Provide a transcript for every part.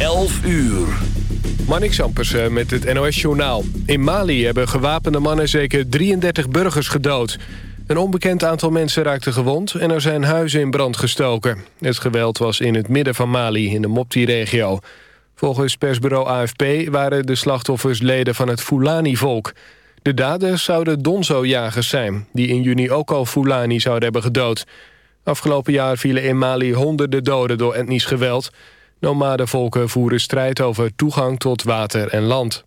11 uur. Manik Ampersen met het NOS-journaal. In Mali hebben gewapende mannen zeker 33 burgers gedood. Een onbekend aantal mensen raakte gewond en er zijn huizen in brand gestoken. Het geweld was in het midden van Mali, in de Mopti-regio. Volgens persbureau AFP waren de slachtoffers leden van het Fulani-volk. De daders zouden Donzo-jagers zijn... die in juni ook al Fulani zouden hebben gedood. Afgelopen jaar vielen in Mali honderden doden door etnisch geweld... Nomadenvolken voeren strijd over toegang tot water en land.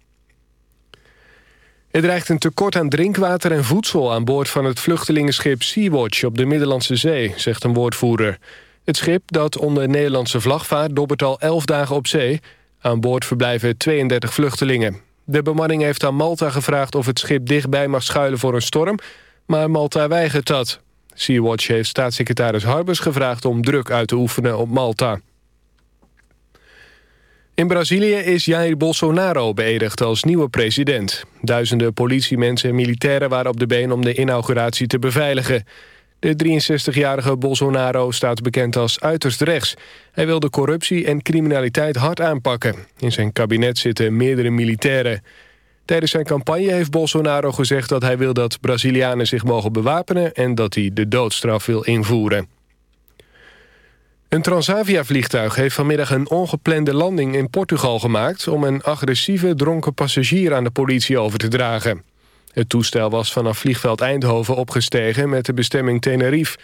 Er dreigt een tekort aan drinkwater en voedsel... aan boord van het vluchtelingenschip Sea-Watch op de Middellandse Zee, zegt een woordvoerder. Het schip, dat onder Nederlandse vlag vaart, dobbert al 11 dagen op zee. Aan boord verblijven 32 vluchtelingen. De bemanning heeft aan Malta gevraagd of het schip dichtbij mag schuilen voor een storm... maar Malta weigert dat. Sea-Watch heeft staatssecretaris Harbers gevraagd om druk uit te oefenen op Malta. In Brazilië is Jair Bolsonaro beëdigd als nieuwe president. Duizenden politiemensen en militairen waren op de been om de inauguratie te beveiligen. De 63-jarige Bolsonaro staat bekend als uiterst rechts. Hij wil de corruptie en criminaliteit hard aanpakken. In zijn kabinet zitten meerdere militairen. Tijdens zijn campagne heeft Bolsonaro gezegd dat hij wil dat Brazilianen zich mogen bewapenen... en dat hij de doodstraf wil invoeren. Een Transavia-vliegtuig heeft vanmiddag een ongeplande landing in Portugal gemaakt... om een agressieve dronken passagier aan de politie over te dragen. Het toestel was vanaf vliegveld Eindhoven opgestegen met de bestemming Tenerife.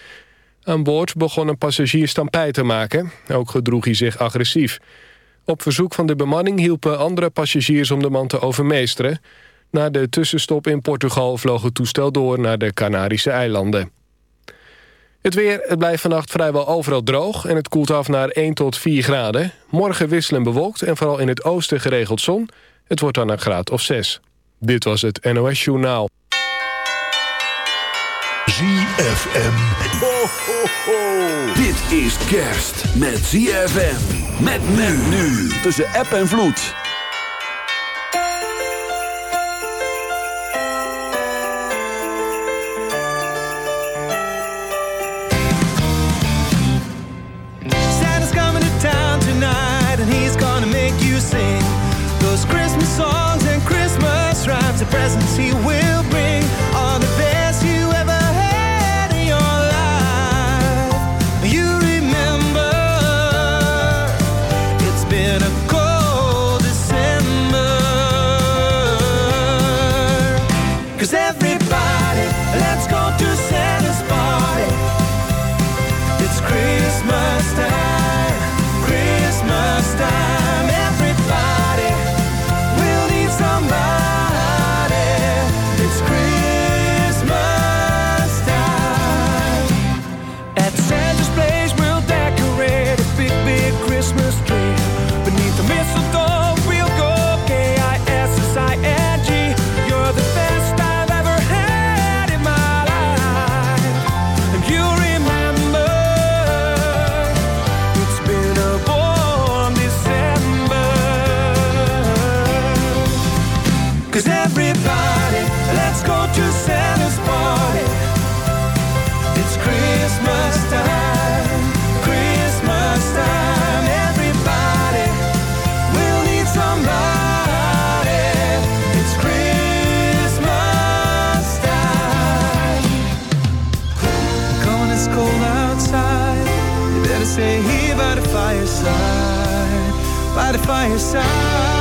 Aan boord begon een passagier stampij te maken. Ook gedroeg hij zich agressief. Op verzoek van de bemanning hielpen andere passagiers om de man te overmeesteren. Na de tussenstop in Portugal vloog het toestel door naar de Canarische eilanden. Het weer, het blijft vannacht vrijwel overal droog... en het koelt af naar 1 tot 4 graden. Morgen wisselen bewolkt en vooral in het oosten geregeld zon. Het wordt dan een graad of 6. Dit was het NOS Journaal. ZFM. Ho, ho, ho. Dit is kerst met ZFM. Met men nu. Tussen app en vloed. Presents he will by the fireside.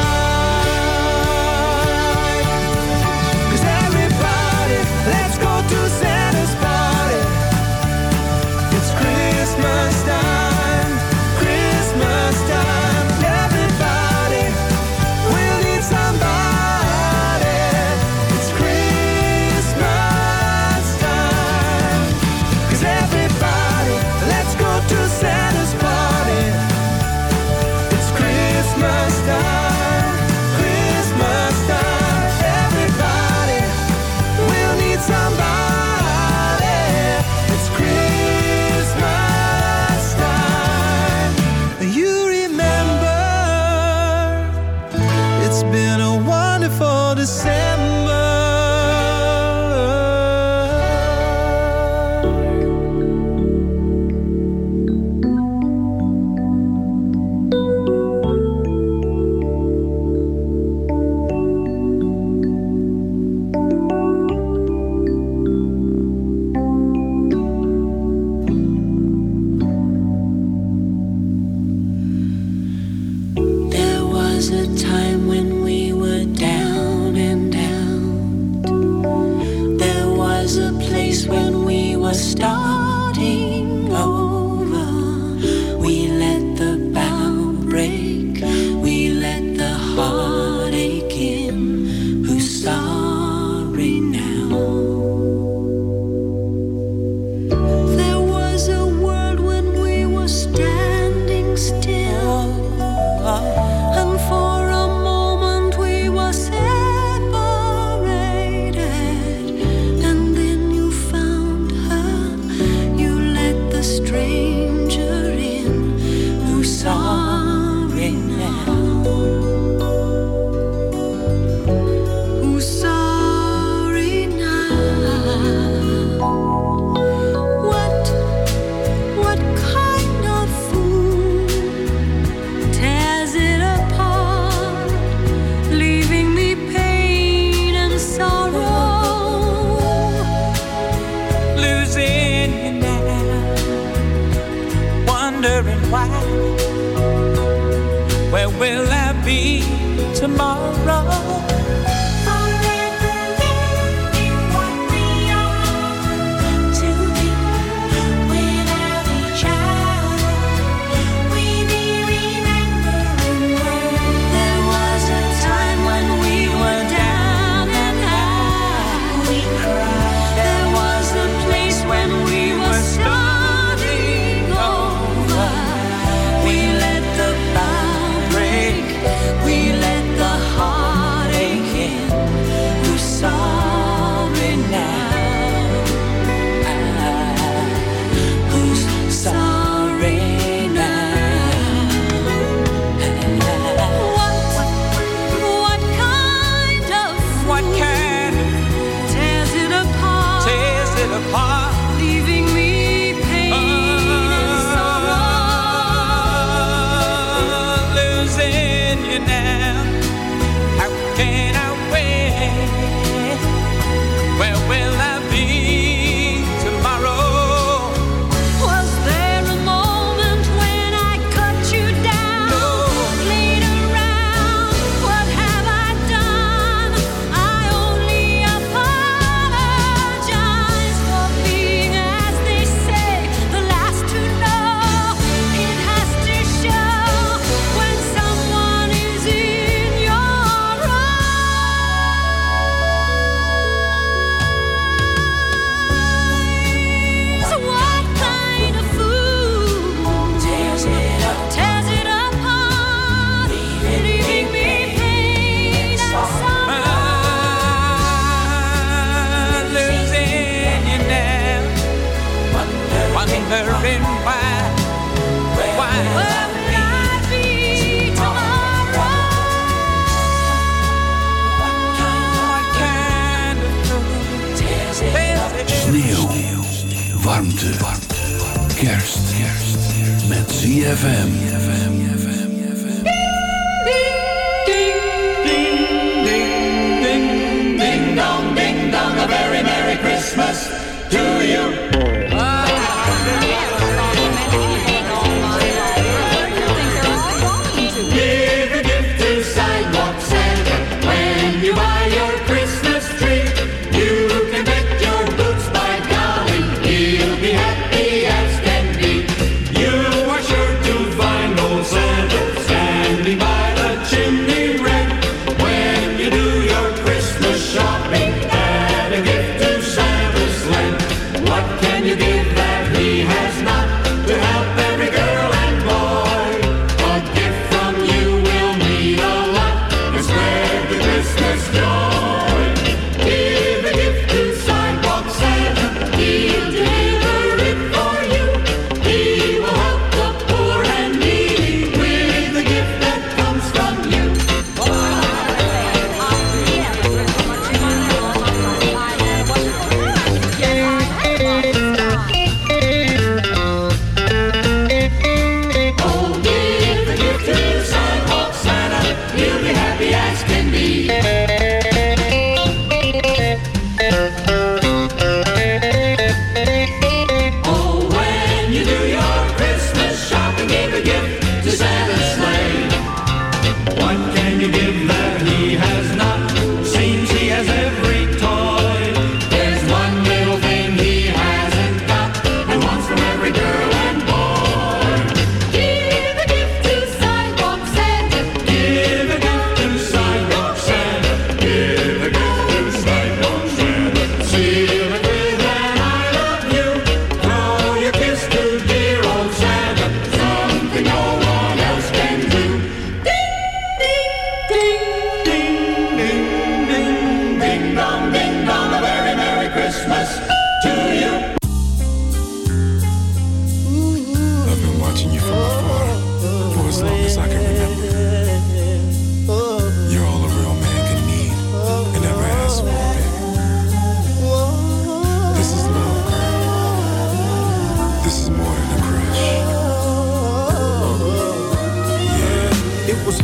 now. How can I wait? Where will You'll be happy as can be. You are sure to find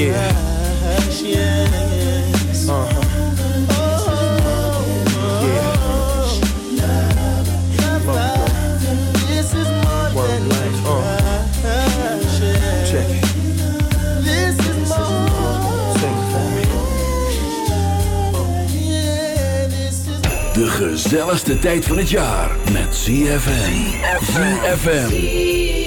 De gezelligste tijd van het jaar met ZFM. ZFM.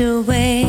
Away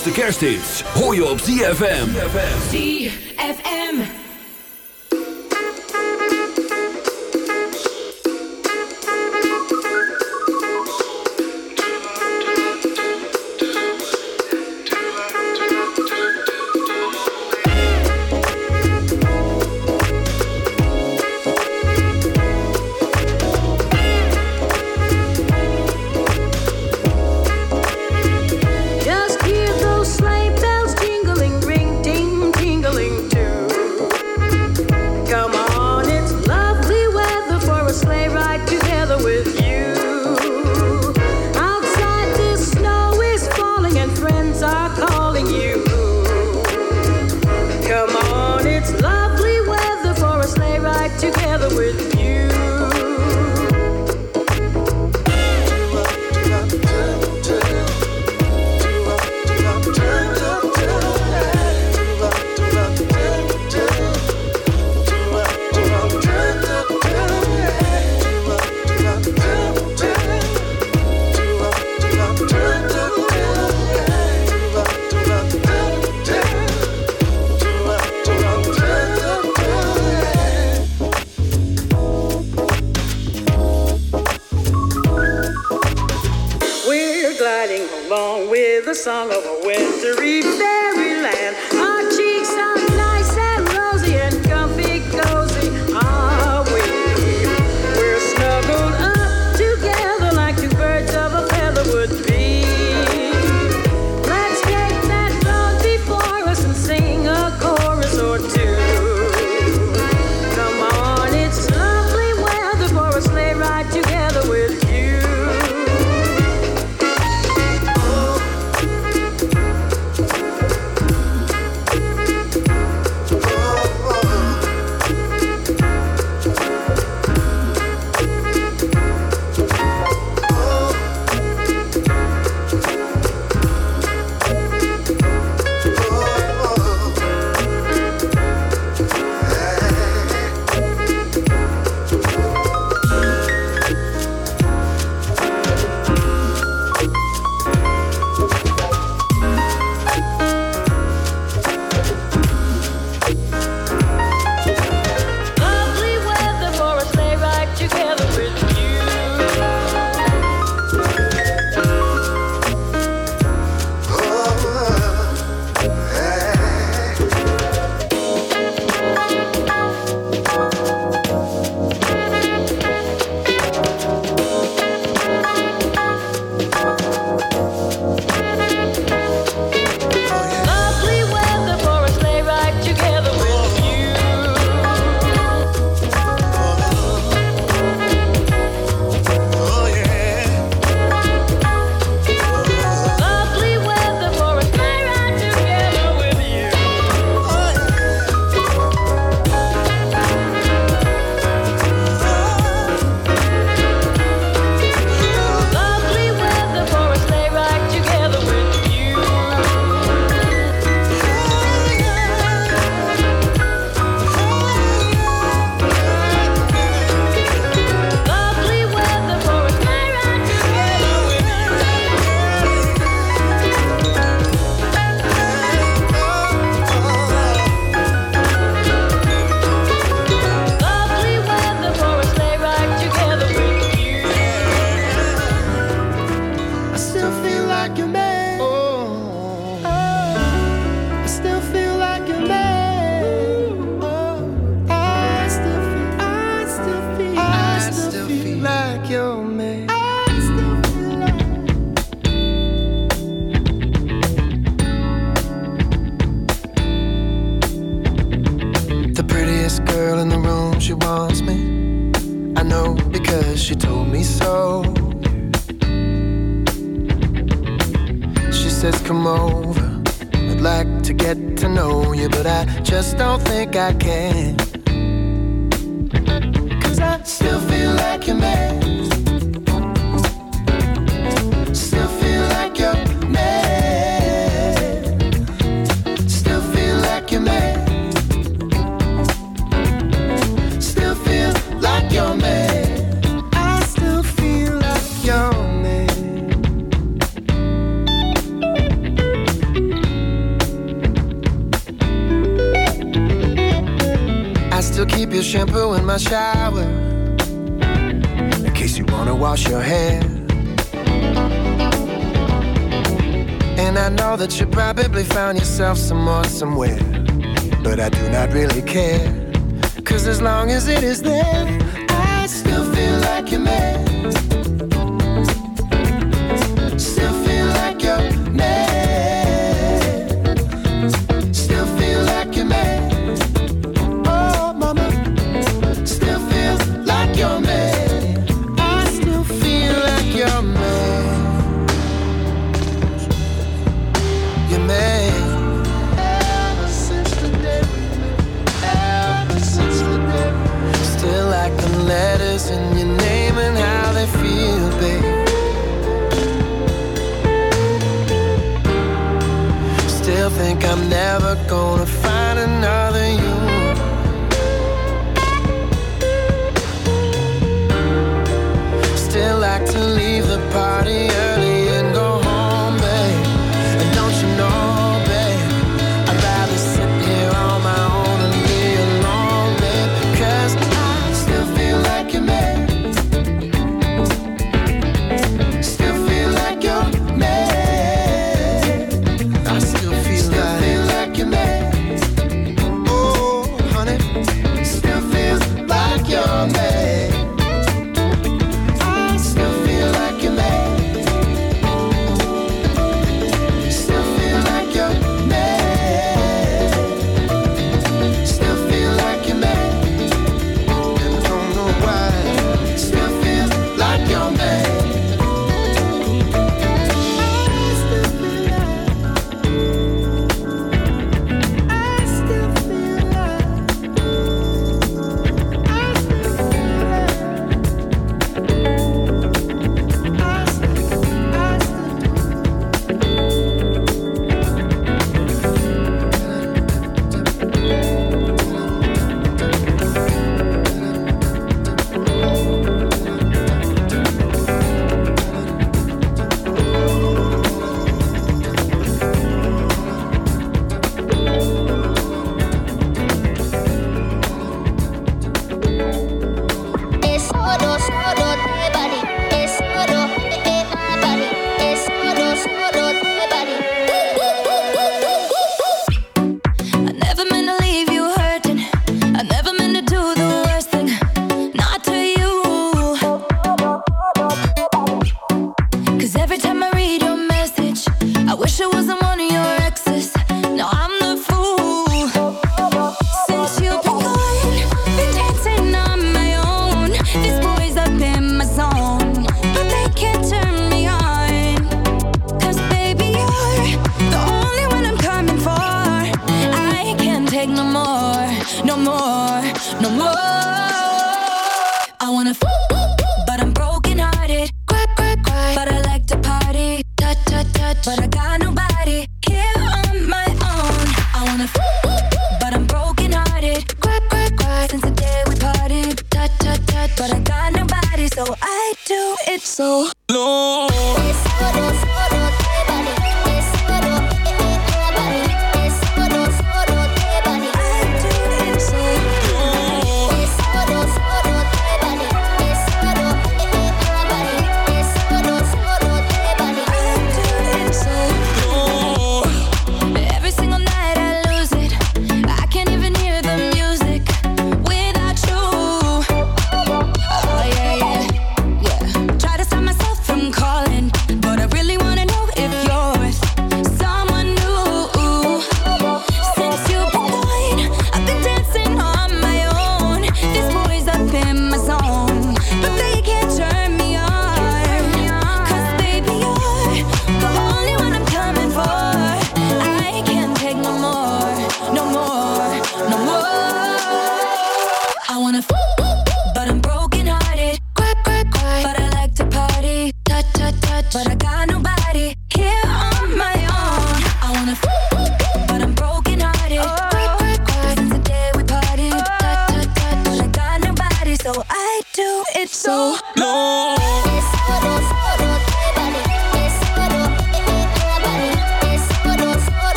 allergrootste kersthits hoor je op ZFM. ZFM. as long as it is there. I still feel like your man.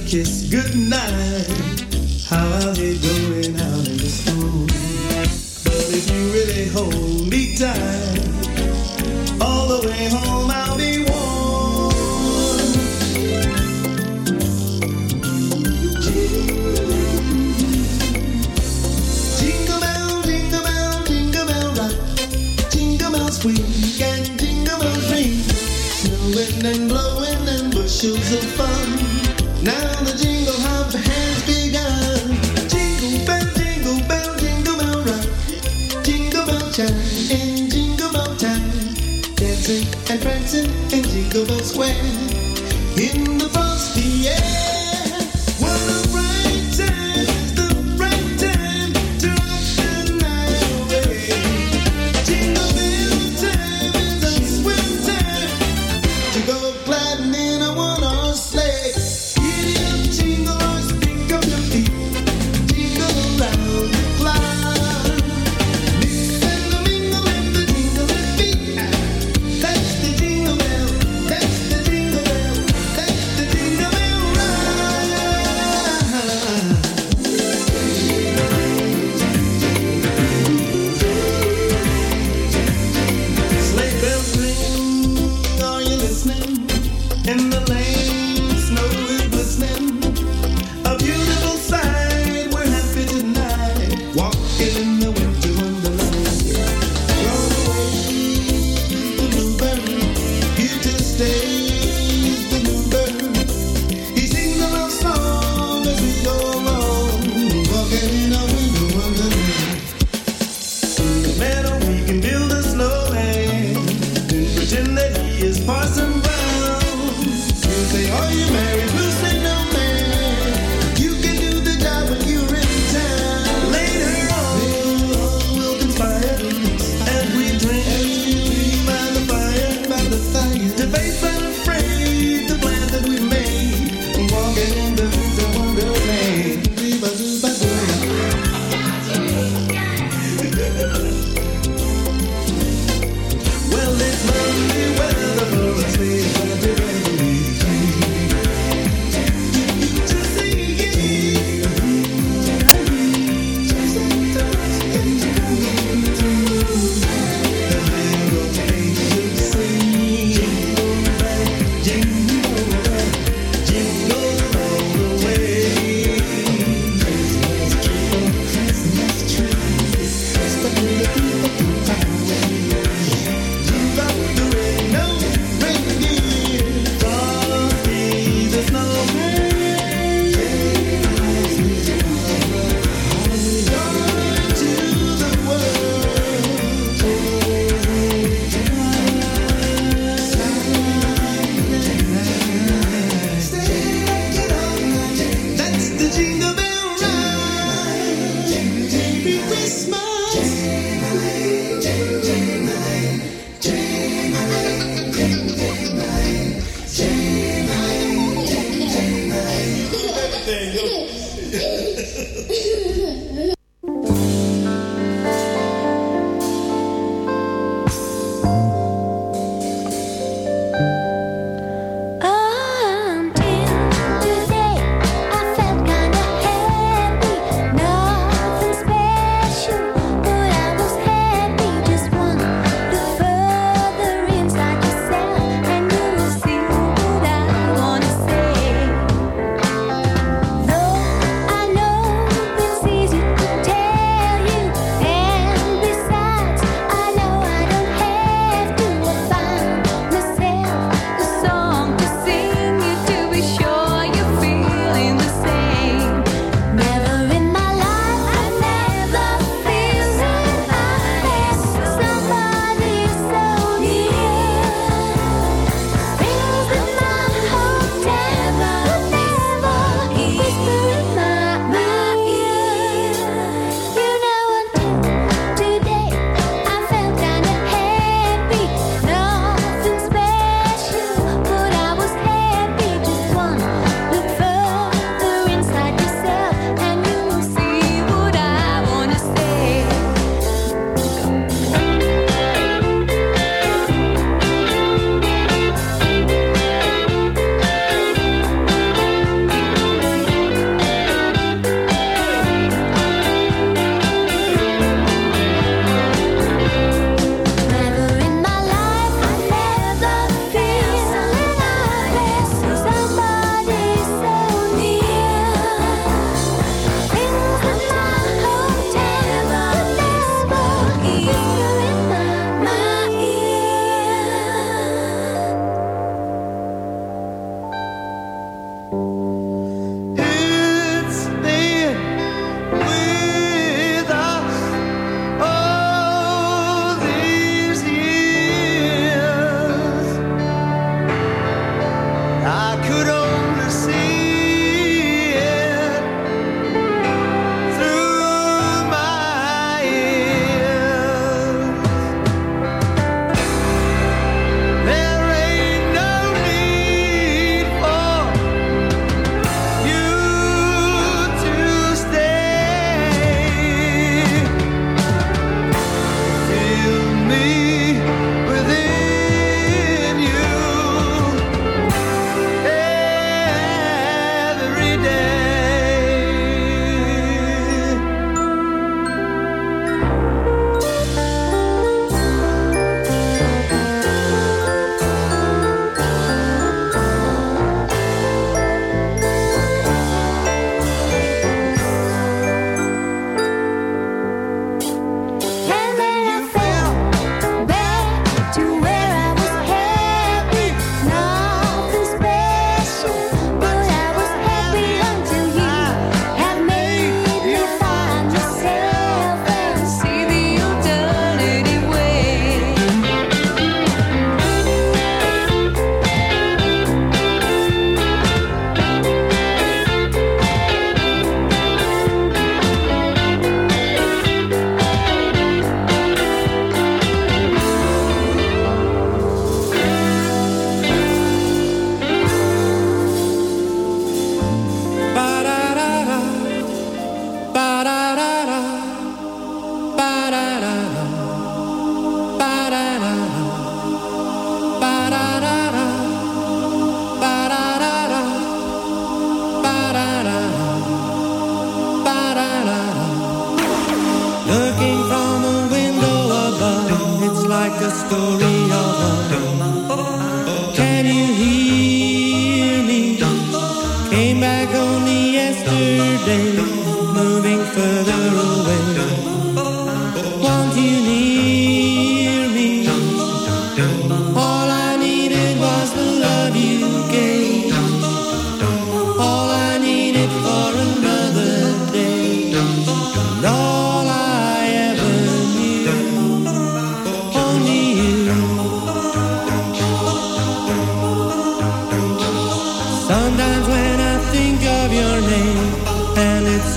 kiss goodnight. How are they doing? How Mountain, in Jingle Bell Mountain, dancing and prancing in Jingle Bell Square. In the frosty air.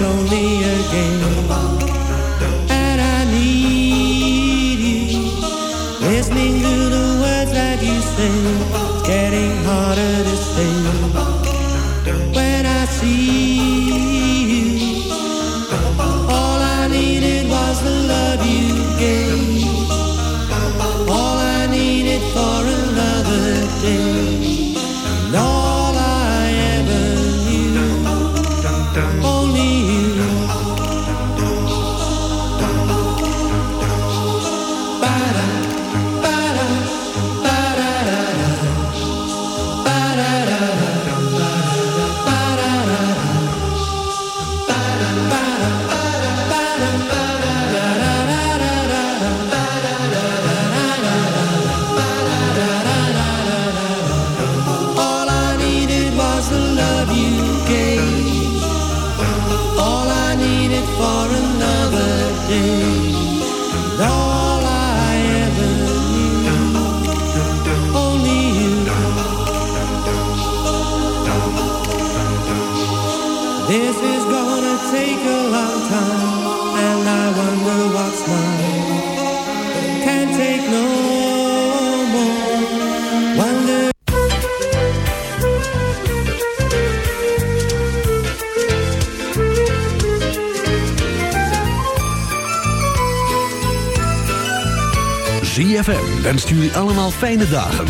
Only a game, fijne dagen.